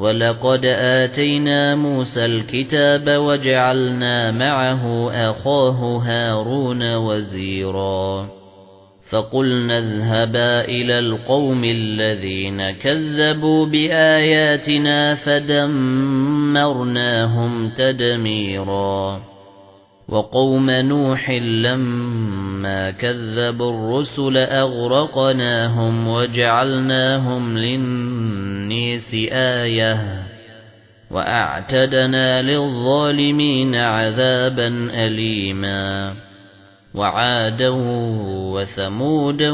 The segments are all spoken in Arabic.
وَلَقَدْ آتَيْنَا مُوسَى الْكِتَابَ وَجَعَلْنَا مَعَهُ أَخَاهُ هَارُونَ وَزِيرًا فَقُلْنَا اذْهَبَا إِلَى الْقَوْمِ الَّذِينَ كَذَّبُوا بِآيَاتِنَا فَدَمَّرْنَاهُمْ تَدْمِيرًا وَقَوْمَ نُوحٍ لَمَّا كَذَّبُوا الرُّسُلَ أَغْرَقْنَاهُمْ وَجَعَلْناهُمْ لِلنَّاسِ آيَةً وَأَعْتَدْنَا لِلظَّالِمِينَ عَذَابًا أَلِيمًا وَعَادًا وَثَمُودًا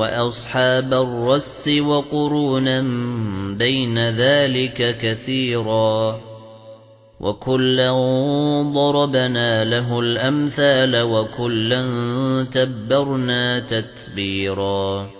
وَأَصْحَابَ الرَّسِّ وَقُرُونًا بَيْنَ ذَلِكَ كَثِيرًا وَكُلًّا ضَرَبْنَا لَهُ الْأَمْثَالَ وَكُلًّا تَبَّرْنَا تَتْبِيرًا